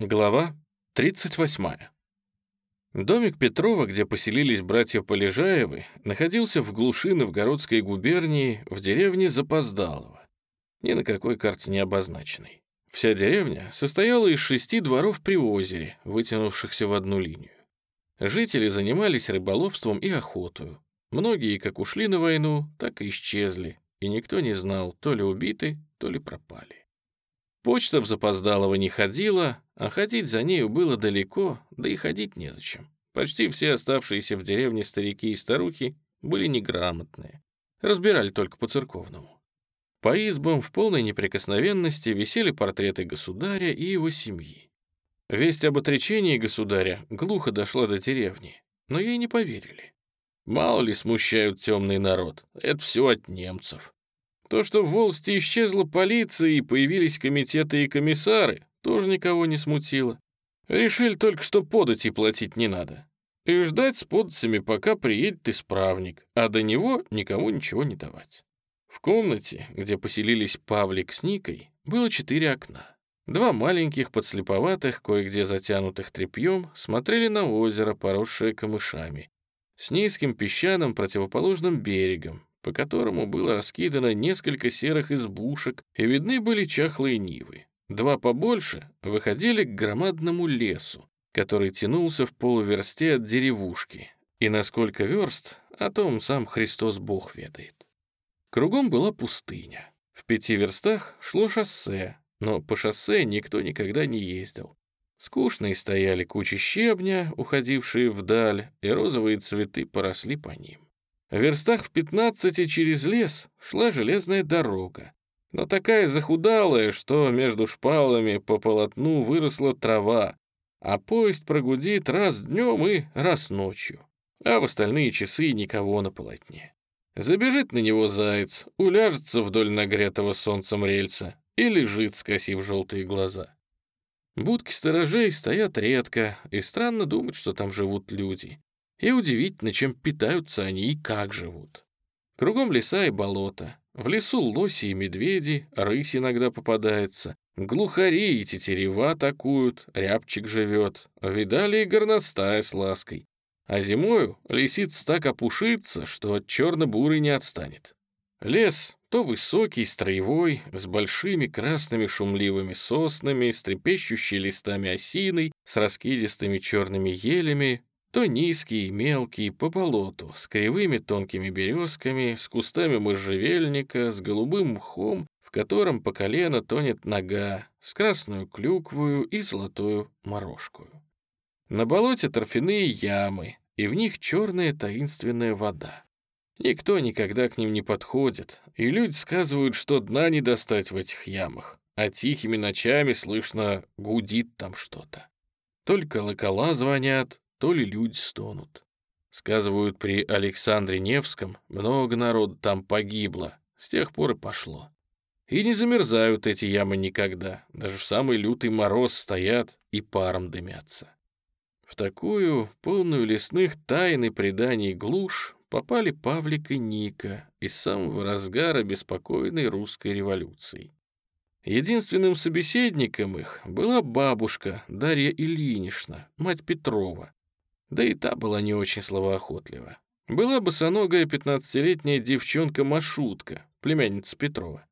Глава 38. Домик Петрова, где поселились братья Полежаевы, находился в глуши Новгородской губернии в деревне Запоздалово, ни на какой карте не обозначенной. Вся деревня состояла из шести дворов при озере, вытянувшихся в одну линию. Жители занимались рыболовством и охотой. Многие как ушли на войну, так и исчезли, и никто не знал, то ли убиты, то ли пропали. Почта в запоздалого не ходила, а ходить за нею было далеко, да и ходить незачем. Почти все оставшиеся в деревне старики и старухи были неграмотные. Разбирали только по-церковному. По избам в полной неприкосновенности висели портреты государя и его семьи. Весть об отречении государя глухо дошла до деревни, но ей не поверили. Мало ли смущают темный народ, это все от немцев. То, что в Волсти исчезла полиция и появились комитеты и комиссары, тоже никого не смутило. Решили только, что подати платить не надо. И ждать с податями, пока приедет исправник, а до него никому ничего не давать. В комнате, где поселились Павлик с Никой, было четыре окна. Два маленьких, подслеповатых, кое-где затянутых тряпьем, смотрели на озеро, поросшее камышами, с низким песчаным противоположным берегом, по которому было раскидано несколько серых избушек, и видны были чахлые нивы. Два побольше выходили к громадному лесу, который тянулся в полуверсте от деревушки, и на сколько верст, о том сам Христос Бог ведает. Кругом была пустыня. В пяти верстах шло шоссе, но по шоссе никто никогда не ездил. Скучные стояли кучи щебня, уходившие вдаль, и розовые цветы поросли по ним. В верстах в пятнадцати через лес шла железная дорога, но такая захудалая, что между шпалами по полотну выросла трава, а поезд прогудит раз днем и раз ночью, а в остальные часы никого на полотне. Забежит на него заяц, уляжется вдоль нагретого солнцем рельса и лежит, скосив желтые глаза. Будки сторожей стоят редко, и странно думать, что там живут люди. И удивительно, чем питаются они и как живут. Кругом леса и болота. В лесу лоси и медведи, рысь иногда попадается. Глухари и тетерева атакуют, рябчик живет. Видали и горностая с лаской. А зимою лисица так опушится, что от черно-бурый не отстанет. Лес то высокий, строевой, с большими красными шумливыми соснами, с трепещущей листами осиной, с раскидистыми черными елями, то низкий, мелкий, по болоту, с кривыми тонкими березками, с кустами можжевельника, с голубым мхом, в котором по колено тонет нога, с красную клюквою и золотую морожкую. На болоте торфяные ямы, и в них черная таинственная вода. Никто никогда к ним не подходит, и люди сказывают, что дна не достать в этих ямах, а тихими ночами слышно гудит там что-то. Только колокола звонят, то ли люди стонут. Сказывают, при Александре Невском много народу там погибло, с тех пор и пошло. И не замерзают эти ямы никогда, даже в самый лютый мороз стоят и паром дымятся. В такую, полную лесных тайн и преданий глушь, попали Павлик и Ника из самого разгара беспокойной русской революции. Единственным собеседником их была бабушка Дарья Ильинична, мать Петрова, да и та была не очень словоохотлива. Была босоногая пятнадцатилетняя девчонка Машутка, племянница Петрова.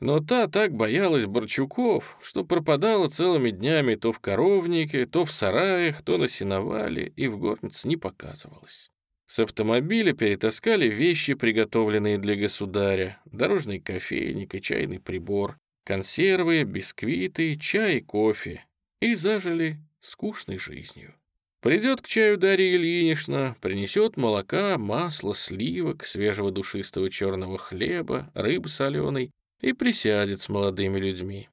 Но та так боялась Борчуков, что пропадала целыми днями то в коровнике, то в сараях, то на сеновале и в горнице не показывалась. С автомобиля перетаскали вещи, приготовленные для государя, дорожный кофейник и чайный прибор, консервы, бисквиты, чай и кофе, и зажили скучной жизнью. Придет к чаю Дарья Ильинична, принесет молока, масла, сливок, свежего душистого черного хлеба, рыбы соленой и присядет с молодыми людьми.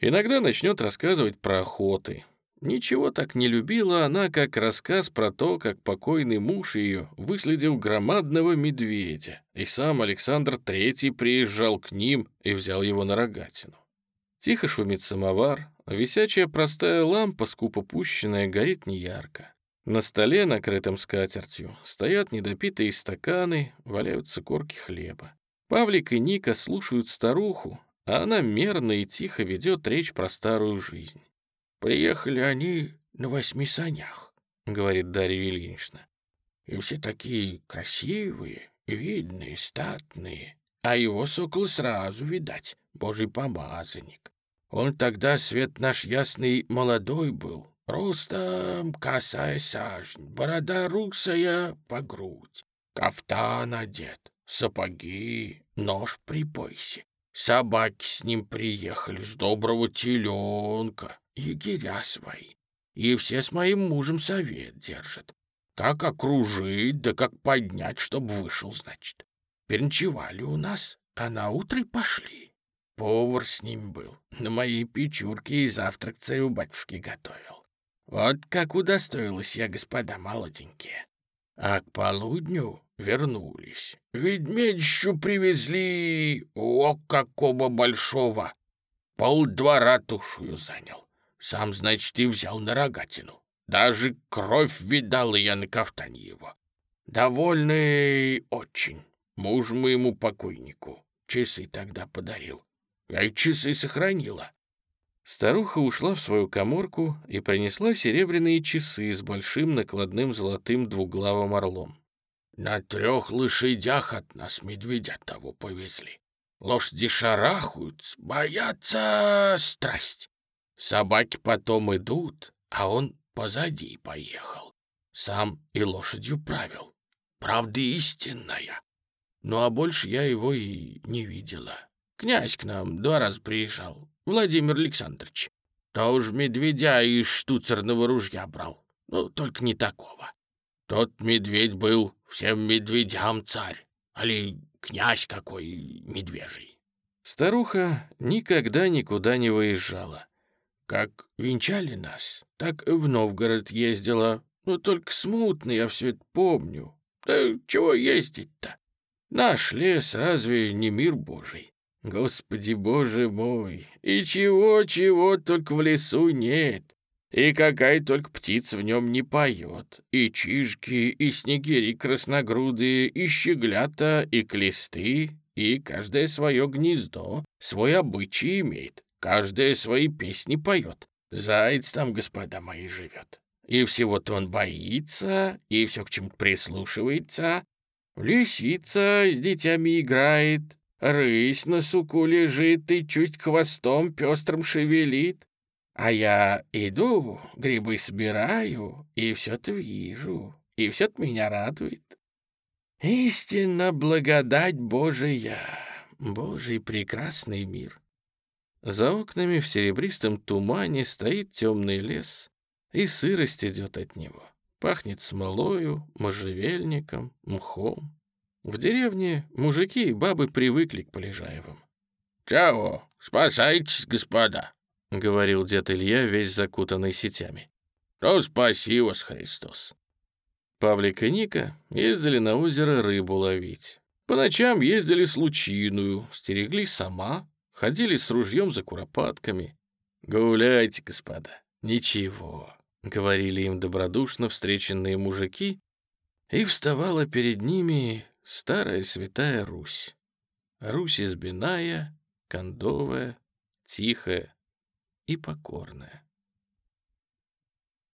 Иногда начнет рассказывать про охоты. Ничего так не любила она, как рассказ про то, как покойный муж ее выследил громадного медведя, и сам Александр Третий приезжал к ним и взял его на рогатину. Тихо шумит самовар, висячая простая лампа, скупо пущенная, горит неярко. На столе, накрытом скатертью, стоят недопитые стаканы, валяются корки хлеба. Павлик и Ника слушают старуху, а она мерно и тихо ведет речь про старую жизнь. Приехали они на восьми санях, — говорит Дарья Ильинична. И все такие красивые, видные, статные. А его сокол сразу видать, божий помазанник. Он тогда, свет наш ясный, молодой был, ростом косая сажень, борода русая по грудь, кафтан одет, сапоги, нож при поясе. Собаки с ним приехали с доброго теленка, егеря свои. И все с моим мужем совет держат. Как окружить, да как поднять, чтоб вышел, значит. Перенчевали у нас, а на утро пошли. Повар с ним был, на моей печурке и завтрак царю-батюшке готовил. Вот как удостоилась я, господа молоденькие. А к полудню вернулись. Ведмедищу привезли, о, какого большого! Полдвора тушью занял. Сам, значит, и взял на рогатину. Даже кровь видал я на кафтане его. Довольный очень. Муж моему покойнику часы тогда подарил. Я и часы сохранила. Старуха ушла в свою коморку и принесла серебряные часы с большим накладным золотым двуглавым орлом. На трех лошадях от нас медведя того повезли. Лошади шарахаются, боятся страсть. Собаки потом идут, а он позади поехал. Сам и лошадью правил. Правда истинная. Ну а больше я его и не видела. Князь к нам два раза приезжал, Владимир Александрович. Тоже медведя из штуцерного ружья брал. Ну, только не такого. Тот медведь был всем медведям царь, али князь какой медвежий. Старуха никогда никуда не выезжала. Как венчали нас, так в Новгород ездила. Ну, только смутно я все это помню. Да чего ездить-то? Наш лес разве не мир Божий? Господи, Боже мой, и чего-чего только в лесу нет. И какая только птица в нем не поет. И чижки, и снегири красногрудые, и щеглята, и клесты, и каждое свое гнездо, свой обычай имеет, каждая свои песни поет. Заяц там, господа мои, живет. И всего-то он боится, и все к чему-то прислушивается. Лисица с детьми играет, рысь на суку лежит и чуть хвостом пестрым шевелит. А я иду, грибы собираю, и все-то вижу, и все-то меня радует. Истинно благодать Божия, Божий прекрасный мир. За окнами в серебристом тумане стоит темный лес, и сырость идет от него. Пахнет смолою, можжевельником, мхом. В деревне мужики и бабы привыкли к Полежаевым. «Чего? Спасайтесь, господа!» — говорил дед Илья, весь закутанный сетями. «Ну, спаси вас, Христос!» Павлик и Ника ездили на озеро рыбу ловить. По ночам ездили с лучиную, стерегли сама, ходили с ружьем за куропатками. «Гуляйте, господа, ничего», — говорили им добродушно встреченные мужики, и вставала перед ними старая святая Русь. Русь избиная, кондовая, тихая, и покорная.